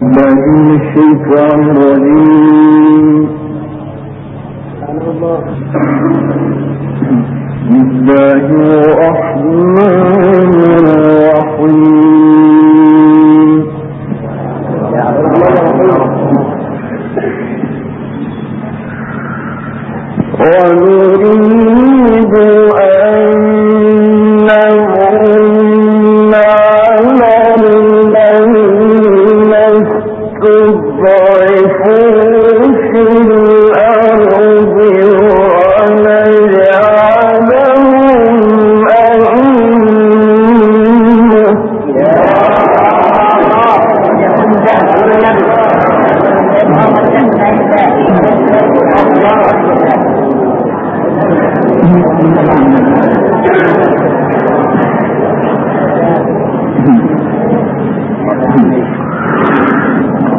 بعدين الشيطان الرجيم. بسم الله الرحمن الرحيم.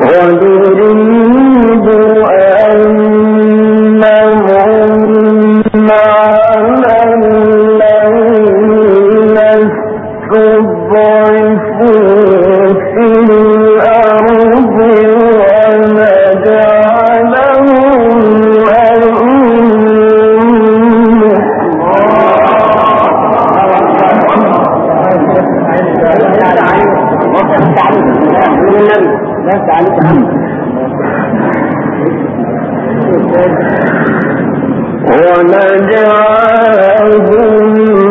اور ليس عليك هم. ونجعلهم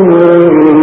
người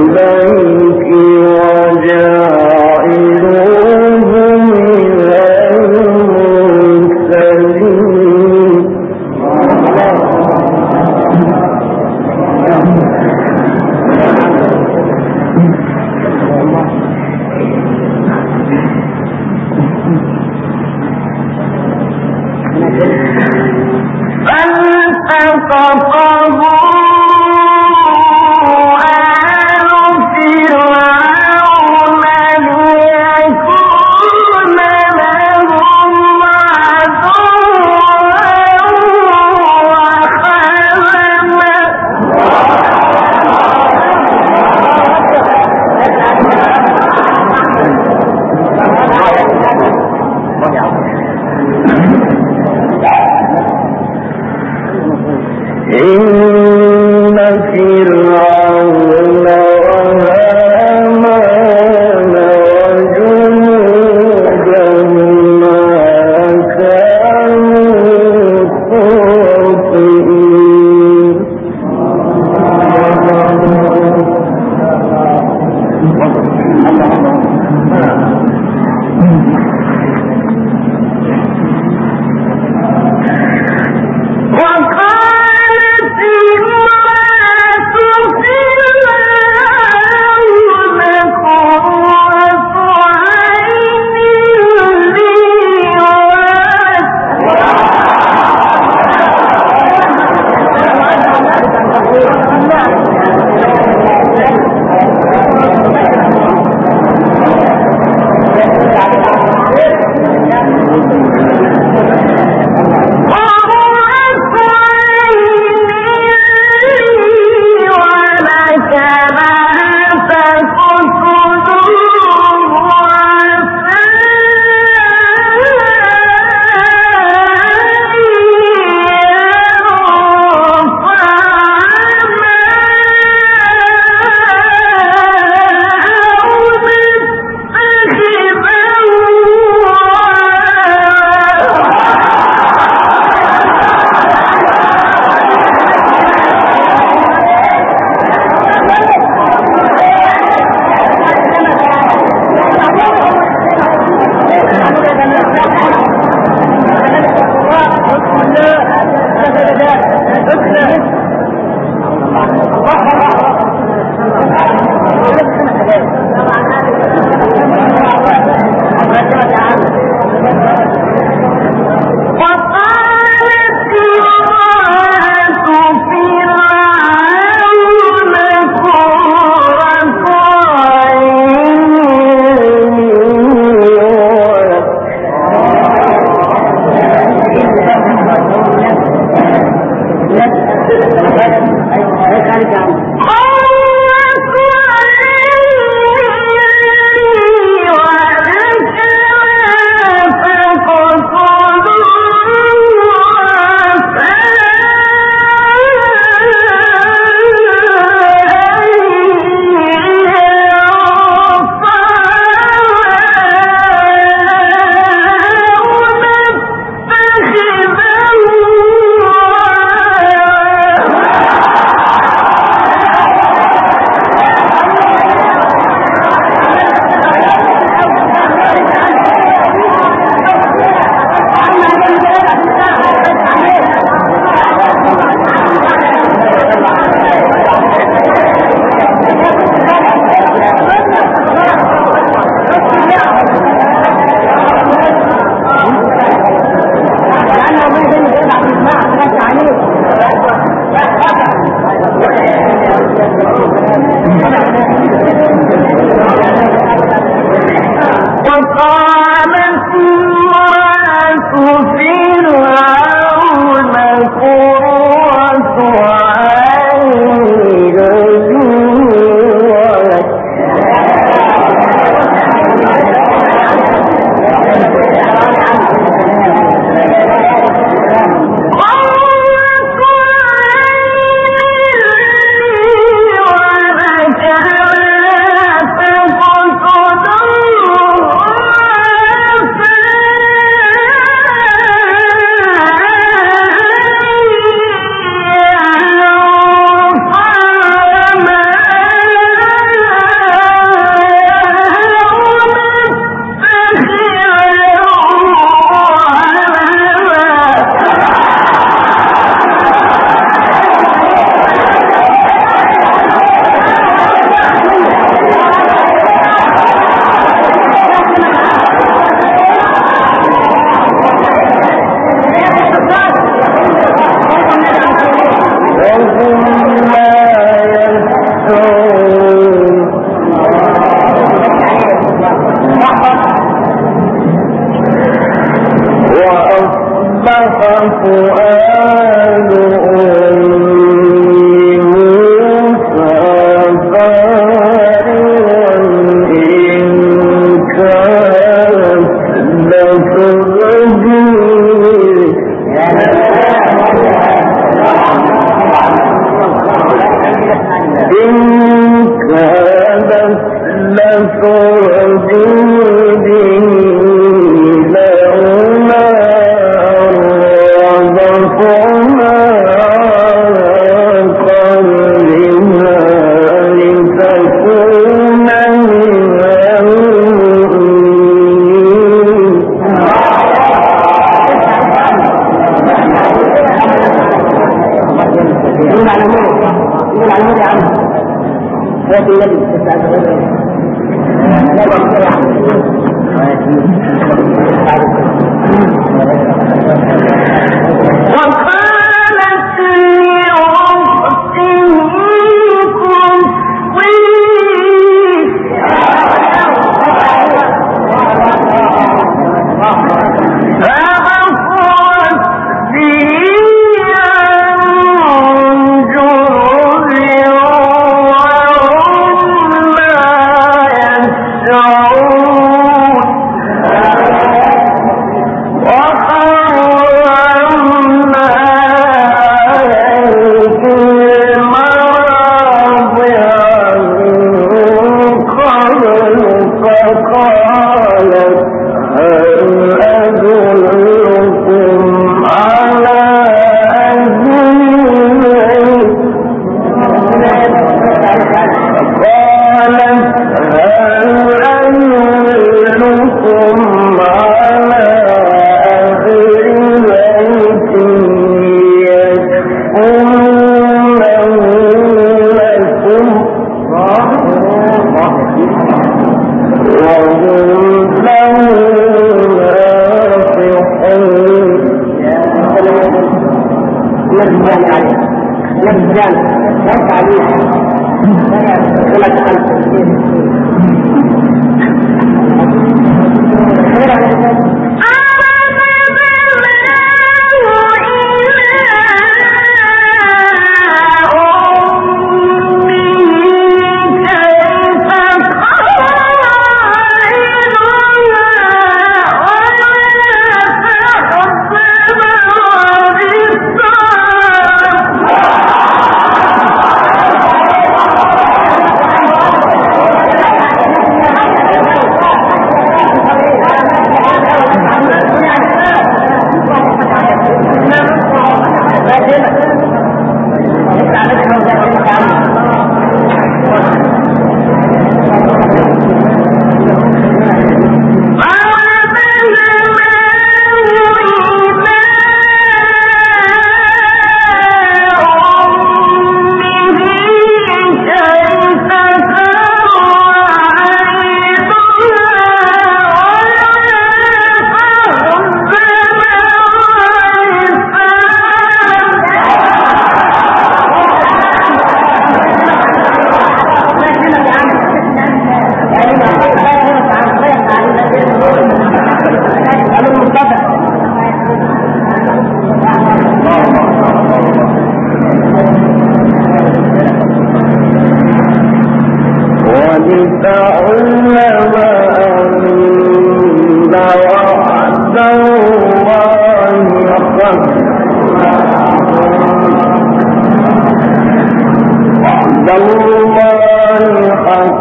الحق